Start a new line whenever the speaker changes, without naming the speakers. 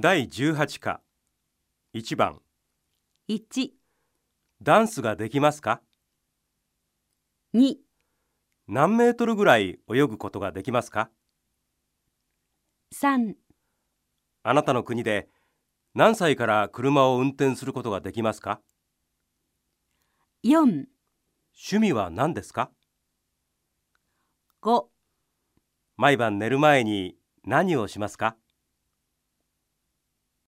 第18課。1番。
1、
ダンスができますか
？2、
何メートルぐらい泳ぐことができますか
？3、
あなたの国で何歳から車を運転することができますか
？4、
趣味は何ですか
？5
毎晩寝る前に何をしますか？